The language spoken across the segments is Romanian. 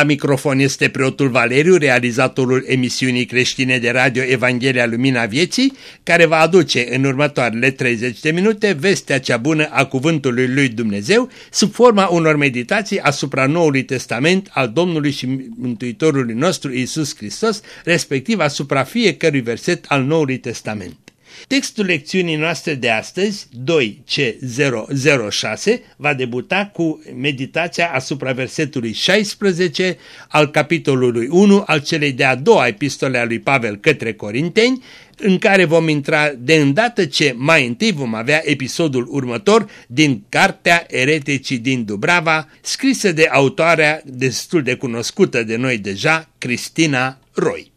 La microfon este preotul Valeriu, realizatorul emisiunii creștine de radio Evanghelia Lumina Vieții, care va aduce în următoarele 30 de minute vestea cea bună a Cuvântului lui Dumnezeu sub forma unor meditații asupra Noului Testament al Domnului și Mântuitorului nostru Isus Hristos, respectiv asupra fiecărui verset al Noului Testament. Textul lecțiunii noastre de astăzi, 2C006, va debuta cu meditația asupra versetului 16 al capitolului 1 al celei de-a doua epistole a lui Pavel către Corinteni, în care vom intra de îndată ce mai întâi vom avea episodul următor din Cartea Ereticii din Dubrava, scrisă de autoarea destul de cunoscută de noi deja, Cristina Roy.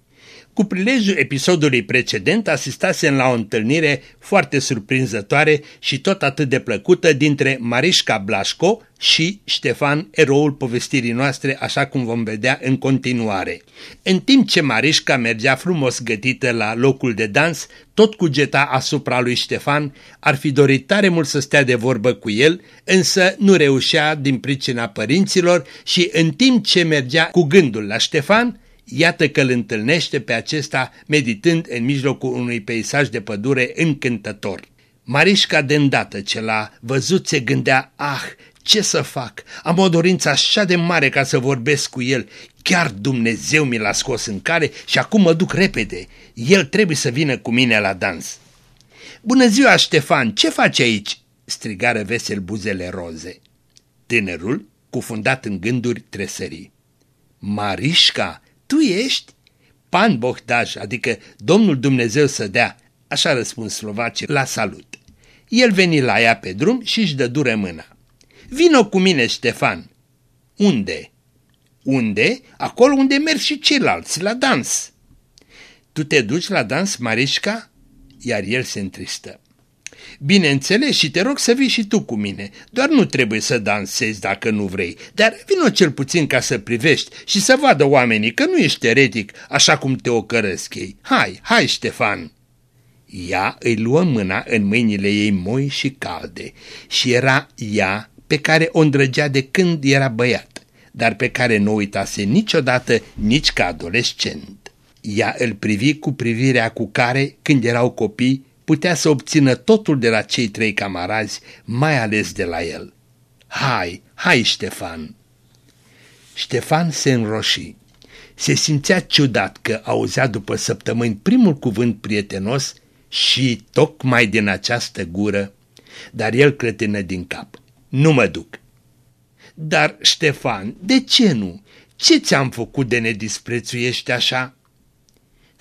Cu prilejul episodului precedent asistasem la o întâlnire foarte surprinzătoare și tot atât de plăcută dintre Marișca Blașco și Ștefan, eroul povestirii noastre, așa cum vom vedea în continuare. În timp ce Marișca mergea frumos gătită la locul de dans, tot cugeta asupra lui Ștefan, ar fi dorit tare mult să stea de vorbă cu el, însă nu reușea din pricina părinților și în timp ce mergea cu gândul la Ștefan, Iată că îl întâlnește pe acesta meditând în mijlocul unui peisaj de pădure încântător. Marișca de îndată ce l-a văzut se gândea, ah, ce să fac? Am o dorință așa de mare ca să vorbesc cu el. Chiar Dumnezeu mi l-a scos în care și acum mă duc repede. El trebuie să vină cu mine la dans. Bună ziua, Ștefan, ce faci aici? strigară vesel buzele roze. Tânărul, cufundat în gânduri, tresării. Marișca, tu ești? Pan Bohdaj, adică Domnul Dumnezeu să dea, așa răspuns slovacii la salut. El veni la ea pe drum și își dă dură mâna. Vino cu mine, Ștefan. Unde? Unde? Acolo unde merg și ceilalți, la dans. Tu te duci la dans, Marișca? Iar el se întristă. Bineînțeles și te rog să vii și tu cu mine, doar nu trebuie să dansezi dacă nu vrei, dar vino cel puțin ca să privești și să vadă oamenii că nu ești eretic așa cum te ocărăsc ei. Hai, hai Ștefan! Ea îi luă mâna în mâinile ei moi și calde și era ea pe care o îndrăgea de când era băiat, dar pe care nu uitase niciodată nici ca adolescent. Ea îl privi cu privirea cu care, când erau copii, putea să obțină totul de la cei trei camarazi, mai ales de la el. Hai, hai, Ștefan! Ștefan se înroși. Se simțea ciudat că auzea după săptămâni primul cuvânt prietenos și tocmai din această gură, dar el clătină din cap. Nu mă duc. Dar, Ștefan, de ce nu? Ce ți-am făcut de ne disprețuiești așa?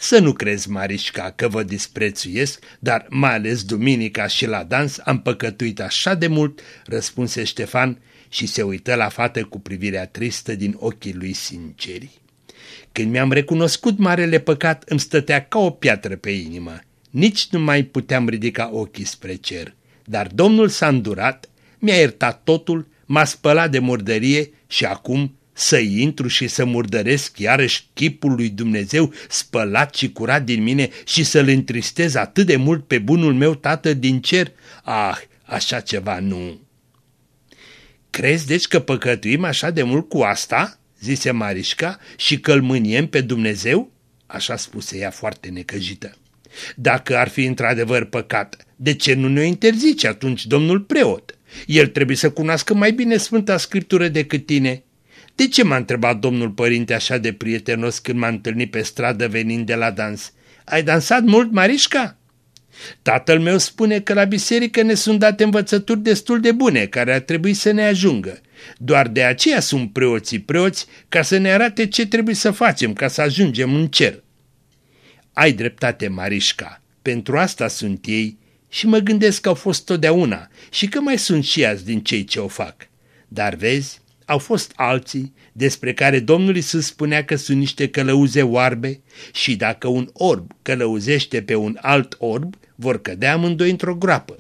Să nu crezi, Marișca, că vă disprețuiesc, dar mai ales duminica și la dans am păcătuit așa de mult, răspunse Ștefan și se uită la fată cu privirea tristă din ochii lui sinceri. Când mi-am recunoscut marele păcat, îmi stătea ca o piatră pe inimă. Nici nu mai puteam ridica ochii spre cer. Dar Domnul s-a îndurat, mi-a iertat totul, m-a spălat de murdărie și acum să intru și să murdăresc iarăși chipul lui Dumnezeu spălat și curat din mine și să-l întristez atât de mult pe bunul meu tată din cer? Ah, așa ceva nu. Crezi deci că păcătuim așa de mult cu asta? zise Marișca și că îl mâniem pe Dumnezeu? Așa spuse ea foarte necăjită. Dacă ar fi într-adevăr păcat, de ce nu ne interzice atunci domnul preot? El trebuie să cunoască mai bine Sfânta Scriptură decât tine. De ce m-a întrebat domnul părinte așa de prietenos când m-a întâlnit pe stradă venind de la dans? Ai dansat mult, Marișca? Tatăl meu spune că la biserică ne sunt date învățături destul de bune, care ar trebui să ne ajungă. Doar de aceea sunt preoții preoți, ca să ne arate ce trebuie să facem ca să ajungem în cer. Ai dreptate, Marișca, pentru asta sunt ei și mă gândesc că au fost totdeauna și că mai sunt și azi din cei ce o fac. Dar vezi, au fost alții despre care Domnul Iisus spunea că sunt niște călăuze oarbe și dacă un orb călăuzește pe un alt orb, vor cădea amândoi într-o groapă.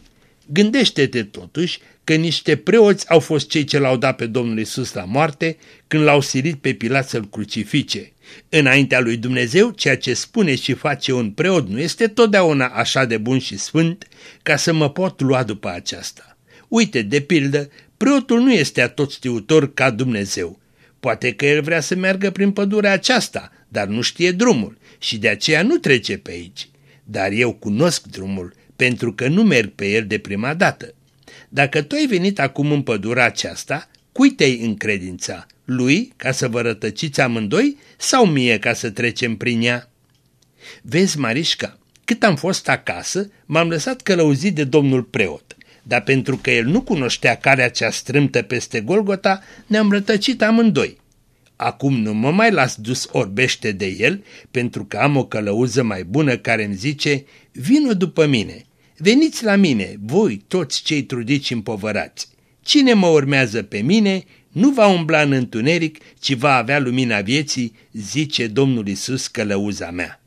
Gândește-te totuși că niște preoți au fost cei ce l-au dat pe Domnul Isus la moarte când l-au silit pe Pilat să-l crucifice. Înaintea lui Dumnezeu, ceea ce spune și face un preot nu este totdeauna așa de bun și sfânt ca să mă pot lua după aceasta. Uite, de pildă, Preotul nu este atot știutor ca Dumnezeu. Poate că el vrea să meargă prin pădurea aceasta, dar nu știe drumul și de aceea nu trece pe aici. Dar eu cunosc drumul, pentru că nu merg pe el de prima dată. Dacă tu ai venit acum în pădurea aceasta, cui te-ai încredința? Lui, ca să vă rătăciți amândoi, sau mie ca să trecem prin ea? Vezi, Marișca, cât am fost acasă, m-am lăsat călăuzit de domnul preot, dar pentru că el nu cunoștea calea cea strâmtă peste Golgota, ne-am rătăcit amândoi. Acum nu mă mai las dus orbește de el, pentru că am o călăuză mai bună care îmi zice, vină după mine, veniți la mine, voi toți cei trudiți împovărați. Cine mă urmează pe mine nu va umbla în întuneric, ci va avea lumina vieții, zice Domnul Isus călăuza mea.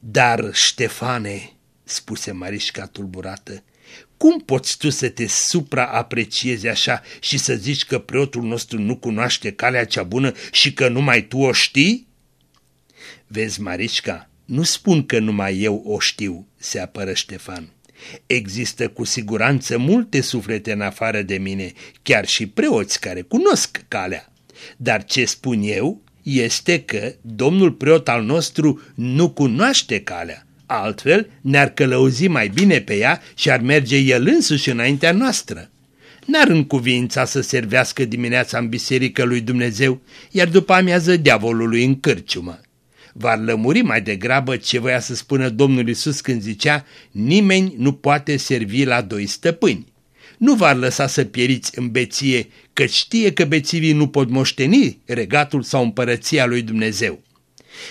Dar, Ștefane, spuse Marișca tulburată, cum poți tu să te supraapreciezi așa și să zici că preotul nostru nu cunoaște calea cea bună și că numai tu o știi? Vezi, Marișca, nu spun că numai eu o știu, se apără Ștefan. Există cu siguranță multe suflete în afară de mine, chiar și preoți care cunosc calea. Dar ce spun eu este că domnul preot al nostru nu cunoaște calea, altfel ne-ar călăuzi mai bine pe ea și ar merge el însuși înaintea noastră. N-ar încuvința să servească dimineața în biserică lui Dumnezeu, iar după amiază diavolului în cârciumă. Va lămuri mai degrabă ce voia să spună Domnul Isus când zicea nimeni nu poate servi la doi stăpâni. Nu v-ar lăsa să pieriți în beție, că știe că bețivii nu pot moșteni regatul sau împărăția lui Dumnezeu.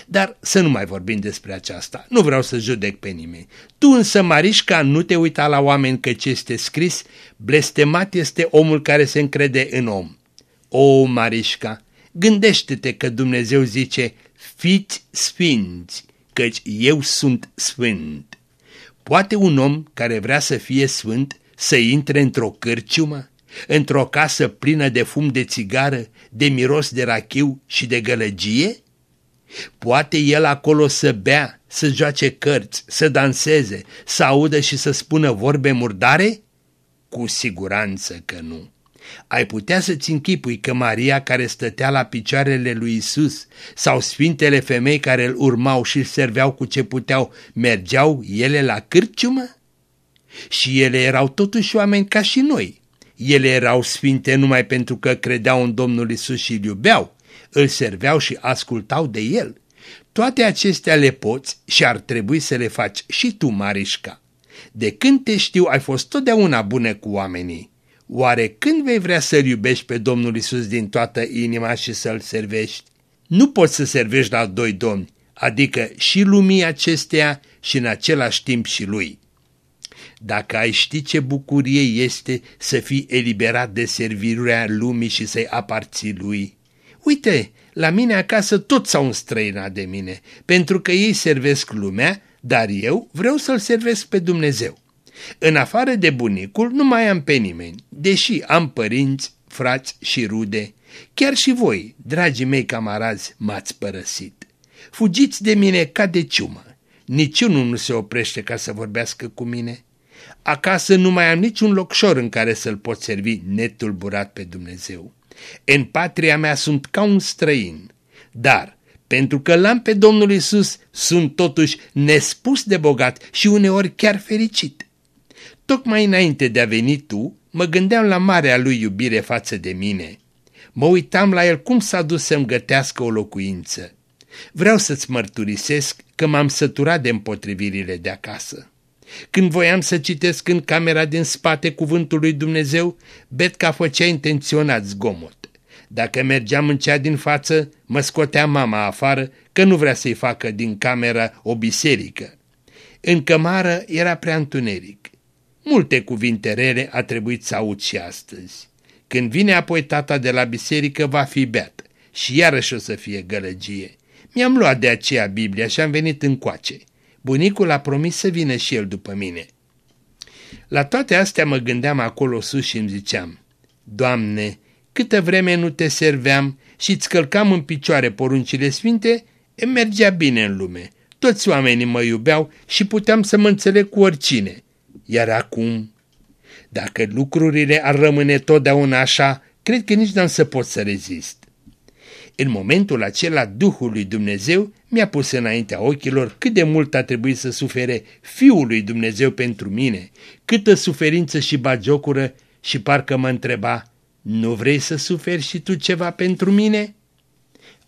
Dar să nu mai vorbim despre aceasta, nu vreau să judec pe nimeni. Tu însă, Marișca, nu te uita la oameni că ce este scris, blestemat este omul care se încrede în om. O, Marișca, gândește-te că Dumnezeu zice, fiți sfinți, căci eu sunt sfânt. Poate un om care vrea să fie sfânt să intre într-o cârciumă, într-o casă plină de fum de țigară, de miros de rachiu și de gălăgie? Poate el acolo să bea, să joace cărți, să danseze, să audă și să spună vorbe murdare? Cu siguranță că nu. Ai putea să-ți închipui că Maria care stătea la picioarele lui Isus sau sfintele femei care îl urmau și îl serveau cu ce puteau, mergeau ele la cârciumă? Și ele erau totuși oameni ca și noi. Ele erau sfinte numai pentru că credeau în Domnul Isus și îl iubeau, îl serveau și ascultau de el. Toate acestea le poți și ar trebui să le faci și tu, Marișca. De când te știu, ai fost totdeauna bună cu oamenii. Oare când vei vrea să-L iubești pe Domnul Isus din toată inima și să-L servești? Nu poți să servești la doi domni, adică și lumii acesteia și în același timp și Lui. Dacă ai ști ce bucurie este să fii eliberat de servirea lumii și să-i aparții Lui. Uite, la mine acasă tot s-au înstrăinat de mine, pentru că ei servesc lumea, dar eu vreau să-L servesc pe Dumnezeu. În afară de bunicul nu mai am pe nimeni, deși am părinți, frați și rude. Chiar și voi, dragii mei camarazi, m-ați părăsit. Fugiți de mine ca de ciumă. Niciunul nu se oprește ca să vorbească cu mine. Acasă nu mai am niciun locșor în care să-l pot servi netulburat pe Dumnezeu. În patria mea sunt ca un străin, dar pentru că l-am pe Domnul Isus, sunt totuși nespus de bogat și uneori chiar fericit. Tocmai înainte de a veni tu, mă gândeam la marea lui iubire față de mine. Mă uitam la el cum s-a dus să-mi gătească o locuință. Vreau să-ți mărturisesc că m-am săturat de împotrivirile de acasă. Când voiam să citesc în camera din spate cuvântul lui Dumnezeu, Betca făcea intenționat zgomot. Dacă mergeam în cea din față, mă scotea mama afară că nu vrea să-i facă din cameră o biserică. În cămară era prea întuneric. Multe cuvinte rele a trebuit să aud și astăzi. Când vine apoi tata de la biserică, va fi beat și iarăși o să fie gălăgie. Mi-am luat de aceea Biblia și am venit încoace. Bunicul a promis să vină și el după mine. La toate astea mă gândeam acolo sus și îmi ziceam, Doamne, câtă vreme nu te serveam și îți călcam în picioare poruncile sfinte, îmi mergea bine în lume. Toți oamenii mă iubeau și puteam să mă înțeleg cu oricine. Iar acum, dacă lucrurile ar rămâne totdeauna așa, cred că nici n-am să pot să rezist. În momentul acela, Duhul lui Dumnezeu mi-a pus înaintea ochilor cât de mult a trebuit să sufere Fiul lui Dumnezeu pentru mine, câtă suferință și bagiocură și parcă mă întreba, nu vrei să suferi și tu ceva pentru mine?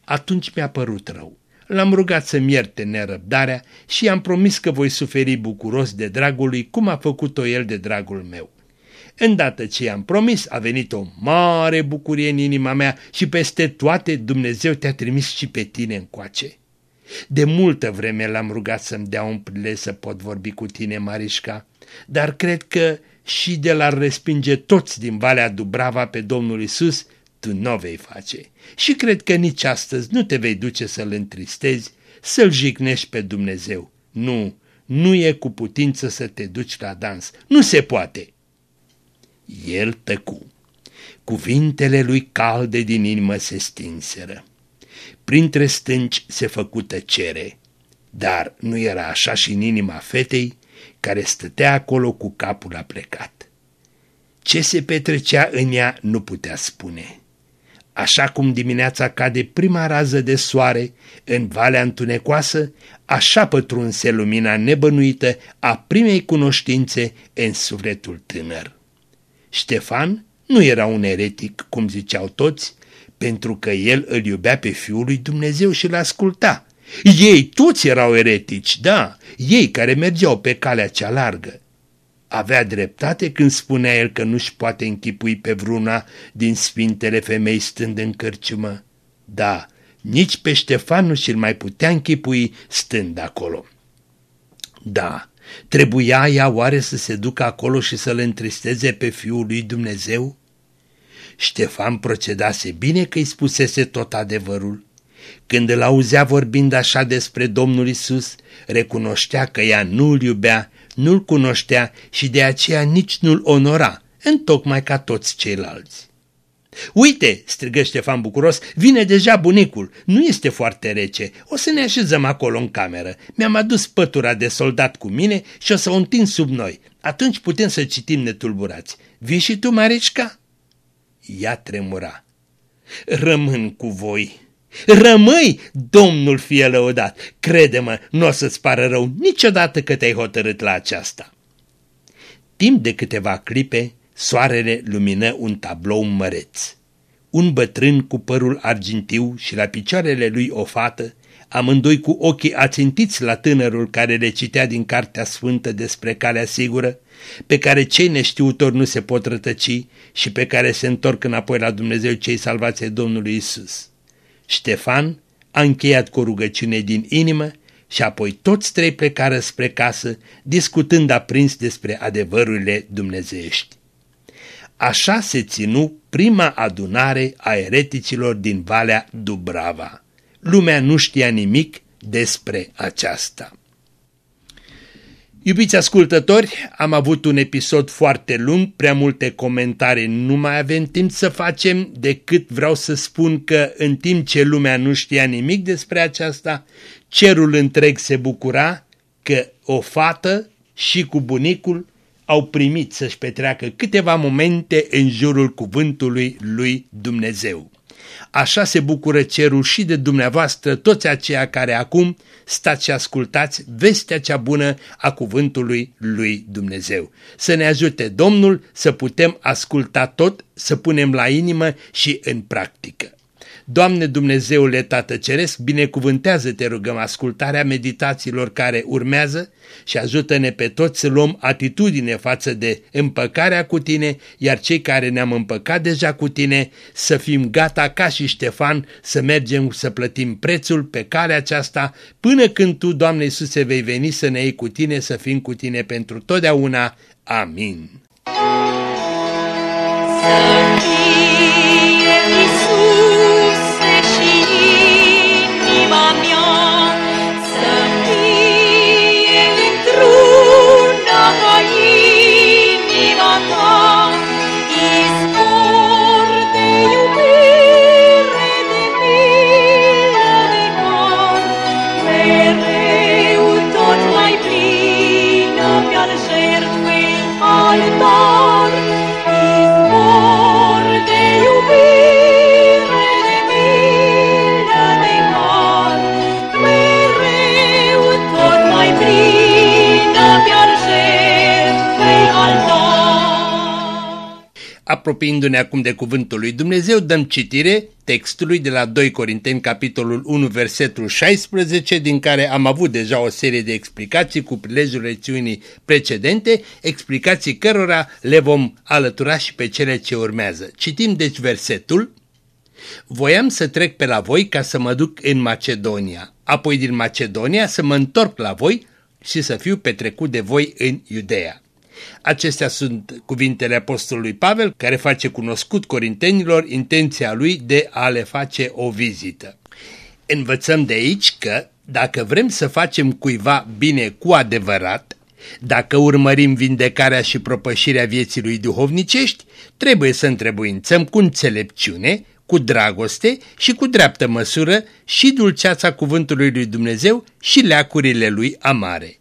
Atunci mi-a părut rău. L-am rugat să-mi ierte nerăbdarea și i-am promis că voi suferi bucuros de dragul lui cum a făcut-o el de dragul meu. Îndată ce i-am promis, a venit o mare bucurie în inima mea și peste toate Dumnezeu te-a trimis și pe tine încoace. De multă vreme l-am rugat să-mi dea un prilej să pot vorbi cu tine, Marișca, dar cred că și de la respinge toți din Valea Dubrava pe Domnul Isus, tu nu o vei face. Și cred că nici astăzi nu te vei duce să-L întristezi, să-L jignești pe Dumnezeu. Nu, nu e cu putință să te duci la dans. Nu se poate. El tăcu. Cuvintele lui calde din inimă se stinseră. Printre stânci se făcu tăcere, dar nu era așa și în inima fetei care stătea acolo cu capul aplecat. Ce se petrecea în ea nu putea spune. Așa cum dimineața cade prima rază de soare în valea întunecoasă, așa pătrunse lumina nebănuită a primei cunoștințe în sufletul tânăr. Ștefan nu era un eretic, cum ziceau toți, pentru că el îl iubea pe Fiul lui Dumnezeu și îl asculta. Ei toți erau eretici, da, ei care mergeau pe calea cea largă. Avea dreptate când spunea el că nu-și poate închipui pe vruna din sfintele femei stând în cărciumă. Da, nici pe Ștefan nu și-l mai putea închipui stând acolo. Da, trebuia ea oare să se ducă acolo și să-l întristeze pe Fiul lui Dumnezeu? Ștefan procedase bine că îi spusese tot adevărul. Când îl auzea vorbind așa despre Domnul Isus, recunoștea că ea nu-l iubea, nu-l cunoștea și de aceea nici nu-l onora, întocmai ca toți ceilalți. Uite, strigă Ștefan bucuros, vine deja bunicul, nu este foarte rece, o să ne așezăm acolo în cameră. Mi-am adus pătura de soldat cu mine și o să o întind sub noi, atunci putem să citim netulburați. Vii și tu, Marișca? Ea tremura. Rămân cu voi. Rămâi, domnul fie lăudat. Crede-mă, nu o să-ți pară rău niciodată că te-ai hotărât la aceasta. Timp de câteva clipe, soarele lumină un tablou măreț. Un bătrân cu părul argintiu și la picioarele lui o fată, amândoi cu ochii ațintiți la tânărul care le citea din Cartea Sfântă despre calea sigură, pe care cei neștiutori nu se pot rătăci și pe care se întorc înapoi la Dumnezeu cei salvați ai Domnului Isus. Ștefan a încheiat cu o rugăciune din inimă și apoi toți trei plecară spre casă, discutând aprins despre adevărurile dumnezeiești. Așa se ținu prima adunare a ereticilor din Valea Dubrava. Lumea nu știa nimic despre aceasta. Iubiți ascultători, am avut un episod foarte lung, prea multe comentarii nu mai avem timp să facem, decât vreau să spun că în timp ce lumea nu știa nimic despre aceasta, cerul întreg se bucura că o fată și cu bunicul au primit să-și petreacă câteva momente în jurul cuvântului lui Dumnezeu. Așa se bucură cerul și de dumneavoastră toți aceia care acum stați și ascultați vestea cea bună a cuvântului lui Dumnezeu. Să ne ajute Domnul să putem asculta tot, să punem la inimă și în practică. Doamne Dumnezeule Tată Ceresc, binecuvântează-te rugăm ascultarea meditațiilor care urmează și ajută-ne pe toți să luăm atitudine față de împăcarea cu tine, iar cei care ne-am împăcat deja cu tine să fim gata ca și Ștefan să mergem să plătim prețul pe calea aceasta până când Tu, Doamne Iisuse, vei veni să ne iei cu tine, să fim cu tine pentru totdeauna. Amin. Să apropiindu-ne acum de cuvântul lui Dumnezeu, dăm citire textului de la 2 Corinteni, capitolul 1, versetul 16, din care am avut deja o serie de explicații cu prilejul lecțiunii precedente, explicații cărora le vom alătura și pe cele ce urmează. Citim deci versetul. Voiam să trec pe la voi ca să mă duc în Macedonia, apoi din Macedonia să mă întorc la voi și să fiu petrecut de voi în Iudeea. Acestea sunt cuvintele apostolului Pavel, care face cunoscut corintenilor intenția lui de a le face o vizită. Învățăm de aici că, dacă vrem să facem cuiva bine cu adevărat, dacă urmărim vindecarea și propășirea vieții lui duhovnicești, trebuie să întrebuințăm cu înțelepciune, cu dragoste și cu dreaptă măsură și dulceața cuvântului lui Dumnezeu și leacurile lui amare.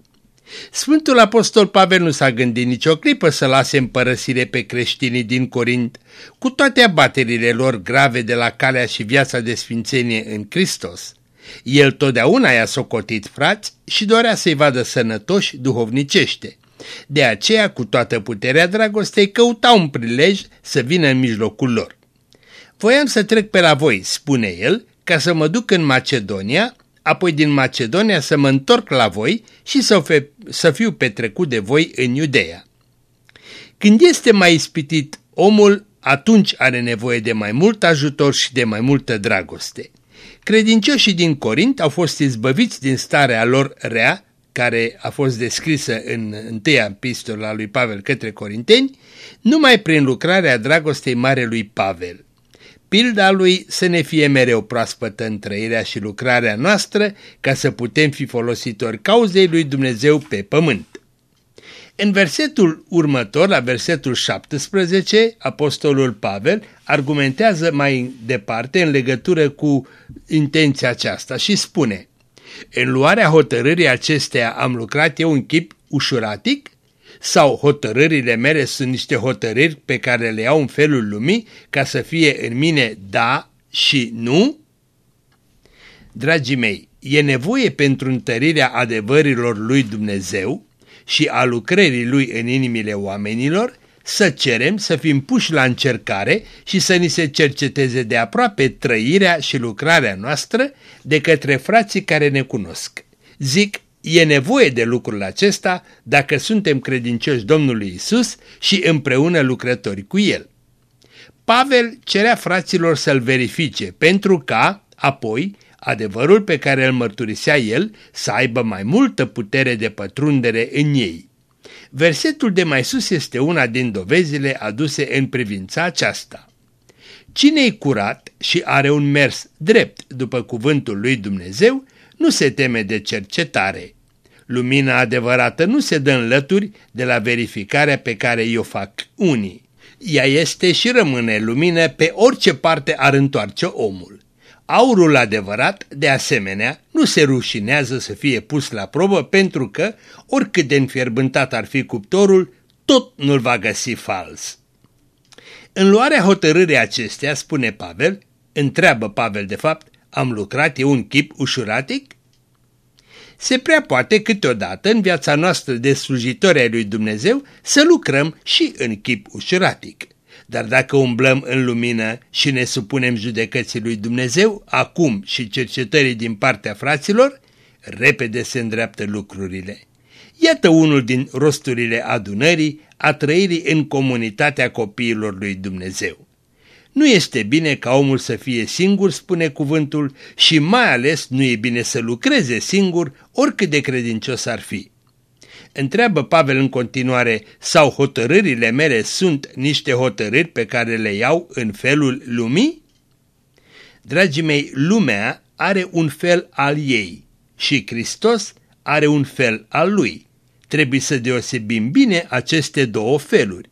Sfântul Apostol Pavel nu s-a gândit nicio clipă să lase împărăsire pe creștinii din Corint, cu toate abaterile lor grave de la calea și viața de sfințenie în Hristos. El totdeauna i-a socotit frați și dorea să-i vadă sănătoși duhovnicește. De aceea, cu toată puterea dragostei, căuta un prilej să vină în mijlocul lor. Voiam să trec pe la voi, spune el, ca să mă duc în Macedonia, apoi din Macedonia să mă întorc la voi și să, fe, să fiu petrecut de voi în Iudeea. Când este mai ispitit omul, atunci are nevoie de mai mult ajutor și de mai multă dragoste. Credincioșii din Corint au fost izbăviți din starea lor rea, care a fost descrisă în întâia epistola lui Pavel către Corinteni, numai prin lucrarea dragostei Marelui Pavel. Pilda lui să ne fie mereu proaspătă în trăirea și lucrarea noastră ca să putem fi folositori cauzei lui Dumnezeu pe pământ. În versetul următor, la versetul 17, apostolul Pavel argumentează mai departe în legătură cu intenția aceasta și spune În luarea hotărârii acesteia am lucrat eu în chip ușuratic sau hotărârile mele sunt niște hotărâri pe care le iau în felul lumii ca să fie în mine da și nu? Dragii mei, e nevoie pentru întărirea adevărilor lui Dumnezeu și a lucrării lui în inimile oamenilor să cerem să fim puși la încercare și să ni se cerceteze de aproape trăirea și lucrarea noastră de către frații care ne cunosc. Zic E nevoie de lucrul acesta dacă suntem credincioși Domnului Isus și împreună lucrători cu El. Pavel cerea fraților să-l verifice pentru ca, apoi, adevărul pe care îl mărturisea el să aibă mai multă putere de pătrundere în ei. Versetul de mai sus este una din dovezile aduse în privința aceasta. Cine-i curat și are un mers drept după cuvântul lui Dumnezeu, nu se teme de cercetare. Lumina adevărată nu se dă în lături de la verificarea pe care o fac unii. Ea este și rămâne lumină pe orice parte ar întoarce omul. Aurul adevărat, de asemenea, nu se rușinează să fie pus la probă pentru că, oricât de înfierbântat ar fi cuptorul, tot nu-l va găsi fals. În luarea hotărârii acestea, spune Pavel, întreabă Pavel de fapt, am lucrat eu un chip ușuratic? Se prea poate câteodată în viața noastră de slujitori ai lui Dumnezeu să lucrăm și în chip ușuratic. Dar dacă umblăm în lumină și ne supunem judecății lui Dumnezeu, acum și cercetării din partea fraților, repede se îndreaptă lucrurile. Iată unul din rosturile adunării a trăirii în comunitatea copiilor lui Dumnezeu. Nu este bine ca omul să fie singur, spune cuvântul, și mai ales nu e bine să lucreze singur, oricât de credincios ar fi. Întreabă Pavel în continuare, sau hotărârile mele sunt niște hotărâri pe care le iau în felul lumii? Dragii mei, lumea are un fel al ei și Hristos are un fel al lui. Trebuie să deosebim bine aceste două feluri.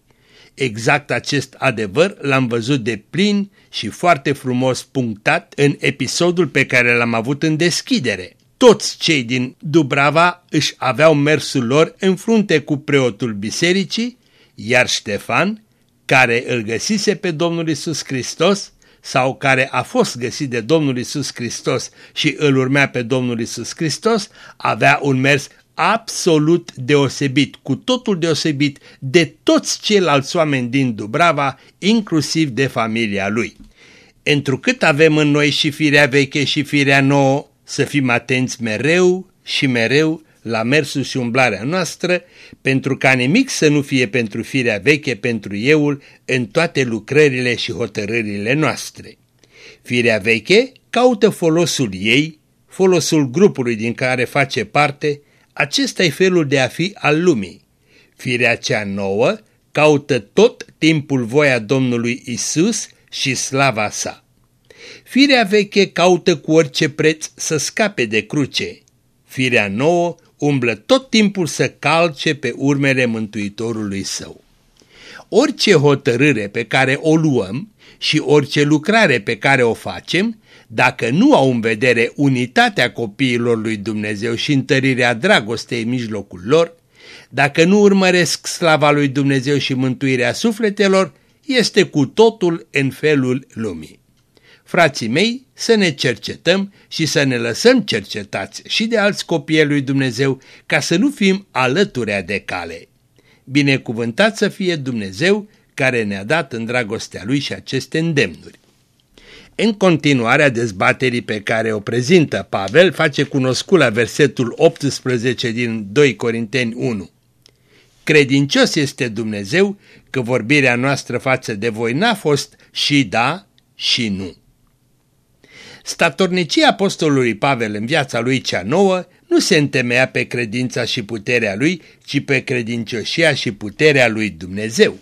Exact acest adevăr l-am văzut de plin și foarte frumos punctat în episodul pe care l-am avut în deschidere. Toți cei din Dubrava își aveau mersul lor în frunte cu preotul bisericii, iar Ștefan, care îl găsise pe Domnul Isus Hristos, sau care a fost găsit de Domnul Isus Hristos și îl urmea pe Domnul Isus Hristos, avea un mers absolut deosebit, cu totul deosebit de toți ceilalți oameni din Dubrava, inclusiv de familia lui. Întrucât avem în noi și firea veche și firea nouă, să fim atenți mereu și mereu la mersul și umblarea noastră, pentru ca nimic să nu fie pentru firea veche, pentru euul, în toate lucrările și hotărârile noastre. Firea veche caută folosul ei, folosul grupului din care face parte, acesta e felul de a fi al lumii. Firea cea nouă caută tot timpul voia Domnului Isus și slava sa. Firea veche caută cu orice preț să scape de cruce. Firea nouă umblă tot timpul să calce pe urmele Mântuitorului său. Orice hotărâre pe care o luăm și orice lucrare pe care o facem, dacă nu au în vedere unitatea copiilor lui Dumnezeu și întărirea dragostei în mijlocul lor, dacă nu urmăresc slava lui Dumnezeu și mântuirea sufletelor, este cu totul în felul lumii. Frații mei, să ne cercetăm și să ne lăsăm cercetați și de alți copii lui Dumnezeu ca să nu fim alăturea de cale. Binecuvântat să fie Dumnezeu care ne-a dat în dragostea Lui și aceste îndemnuri. În continuarea dezbaterii pe care o prezintă Pavel, face cunoscut la versetul 18 din 2 Corinteni 1. Credincios este Dumnezeu că vorbirea noastră față de voi n-a fost și da și nu. Statornicia apostolului Pavel în viața lui cea nouă nu se întemeia pe credința și puterea lui, ci pe credincioșia și puterea lui Dumnezeu.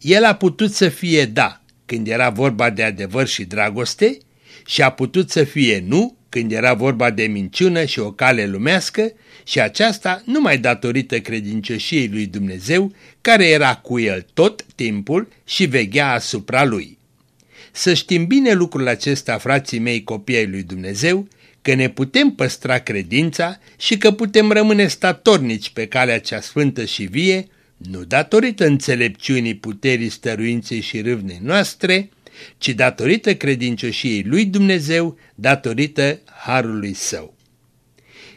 El a putut să fie da când era vorba de adevăr și dragoste și a putut să fie nu când era vorba de minciună și o cale lumească și aceasta numai datorită credincioșiei lui Dumnezeu care era cu el tot timpul și veghea asupra lui. Să știm bine lucrul acesta, frații mei, copii ai lui Dumnezeu, că ne putem păstra credința și că putem rămâne statornici pe calea cea sfântă și vie, nu datorită înțelepciunii, puterii, stăruinței și râvnei noastre, ci datorită credincioșiei lui Dumnezeu, datorită harului său.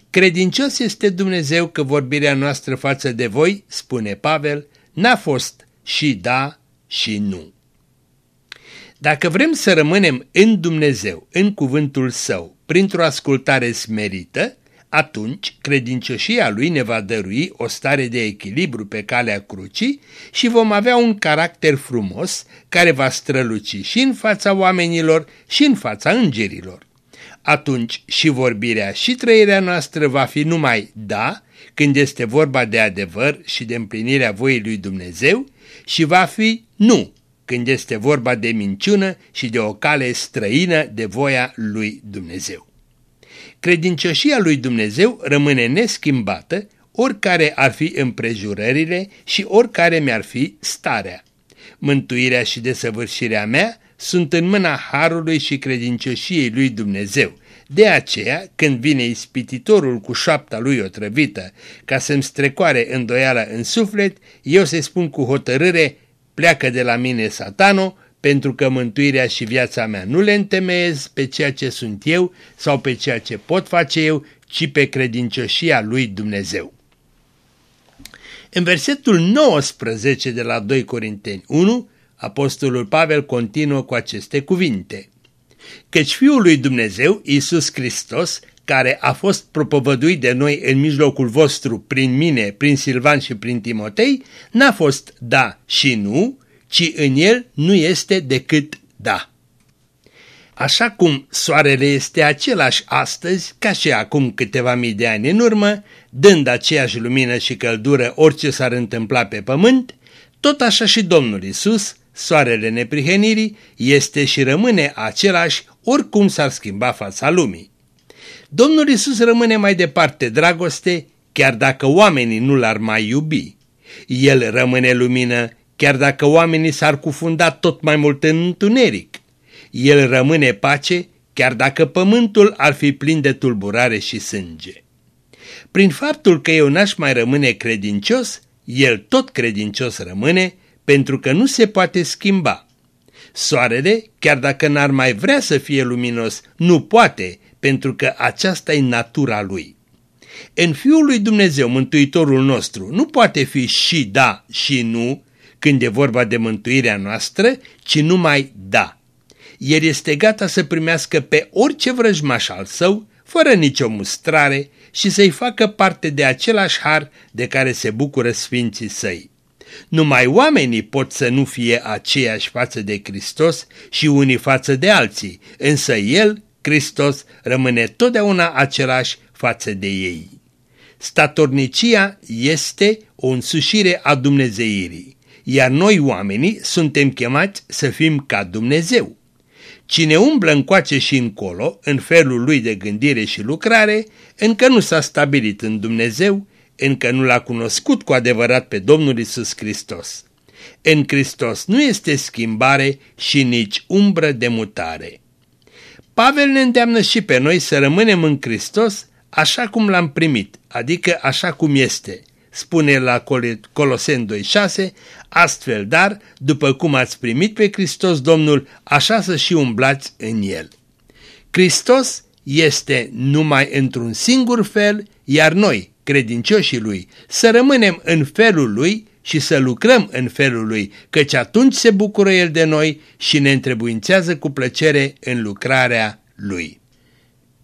Credincios este Dumnezeu că vorbirea noastră față de voi, spune Pavel, n-a fost și da și nu. Dacă vrem să rămânem în Dumnezeu, în cuvântul Său, printr-o ascultare smerită, atunci credincioșia Lui ne va dărui o stare de echilibru pe calea crucii și vom avea un caracter frumos care va străluci și în fața oamenilor și în fața îngerilor. Atunci și vorbirea și trăirea noastră va fi numai da, când este vorba de adevăr și de împlinirea voii lui Dumnezeu, și va fi nu, când este vorba de minciună și de o cale străină de voia lui Dumnezeu. Credincioșia lui Dumnezeu rămâne neschimbată oricare ar fi împrejurările și oricare mi-ar fi starea. Mântuirea și desăvârșirea mea sunt în mâna harului și credincioșiei lui Dumnezeu. De aceea, când vine ispititorul cu șapta lui otrăvită ca să-mi strecoare îndoiala în suflet, eu să spun cu hotărâre, Pleacă de la mine satano, pentru că mântuirea și viața mea nu le întemeiez pe ceea ce sunt eu sau pe ceea ce pot face eu, ci pe credincioșia lui Dumnezeu. În versetul 19 de la 2 Corinteni 1, Apostolul Pavel continuă cu aceste cuvinte. Căci Fiul lui Dumnezeu, Iisus Hristos, care a fost propovăduit de noi în mijlocul vostru prin mine, prin Silvan și prin Timotei, n-a fost da și nu, ci în el nu este decât da. Așa cum soarele este același astăzi ca și acum câteva mii de ani în urmă, dând aceeași lumină și căldură orice s-ar întâmpla pe pământ, tot așa și Domnul Isus, soarele neprihenirii, este și rămâne același oricum s-ar schimba fața lumii. Domnul Isus rămâne mai departe dragoste, chiar dacă oamenii nu l-ar mai iubi. El rămâne lumină, chiar dacă oamenii s-ar cufunda tot mai mult în întuneric. El rămâne pace, chiar dacă pământul ar fi plin de tulburare și sânge. Prin faptul că eu n-aș mai rămâne credincios, el tot credincios rămâne, pentru că nu se poate schimba. Soarele, chiar dacă n-ar mai vrea să fie luminos, nu poate, pentru că aceasta e natura lui. În Fiul lui Dumnezeu, Mântuitorul nostru, nu poate fi și da și nu când e vorba de mântuirea noastră, ci numai da. El este gata să primească pe orice vrăjmaș al său, fără nicio mustrare, și să-i facă parte de același har de care se bucură sfinții săi. Numai oamenii pot să nu fie aceiași față de Hristos și unii față de alții, însă El, Hristos, rămâne totdeauna același față de ei. Statornicia este o însușire a dumnezeirii, iar noi oamenii suntem chemați să fim ca Dumnezeu. Cine umblă încoace și încolo, în felul lui de gândire și lucrare, încă nu s-a stabilit în Dumnezeu, încă nu l-a cunoscut cu adevărat pe Domnul Isus Hristos. În Hristos nu este schimbare și nici umbră de mutare. Pavel ne îndeamnă și pe noi să rămânem în Hristos așa cum l-am primit, adică așa cum este. Spune la Colosen 2.6, astfel dar, după cum ați primit pe Hristos Domnul, așa să și umblați în El. Hristos este numai într-un singur fel, iar noi, credincioșii Lui, să rămânem în felul Lui și să lucrăm în felul Lui, căci atunci se bucură El de noi și ne întrebuințează cu plăcere în lucrarea Lui.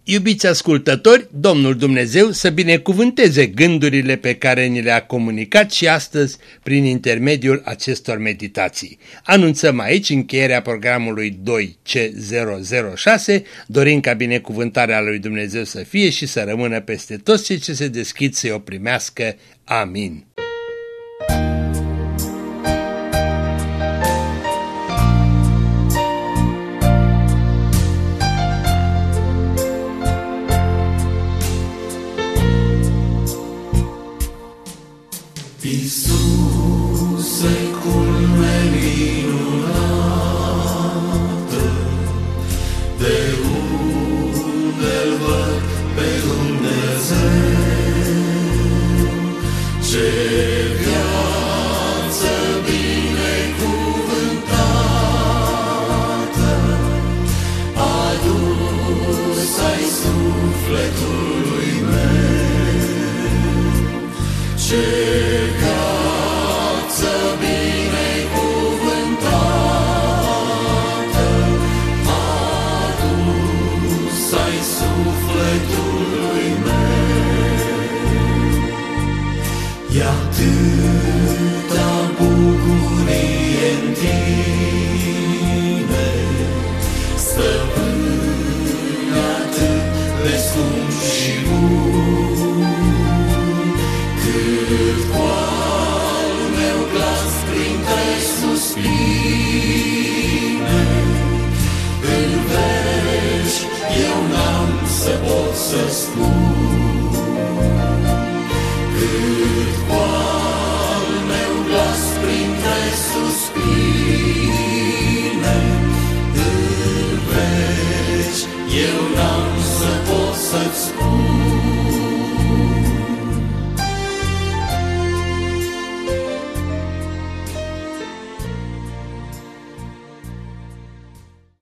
Iubiți ascultători, Domnul Dumnezeu să binecuvânteze gândurile pe care ni le-a comunicat și astăzi prin intermediul acestor meditații. Anunțăm aici încheierea programului 2C006, dorim ca binecuvântarea lui Dumnezeu să fie și să rămână peste toți cei ce se deschid să-i o primească. Amin.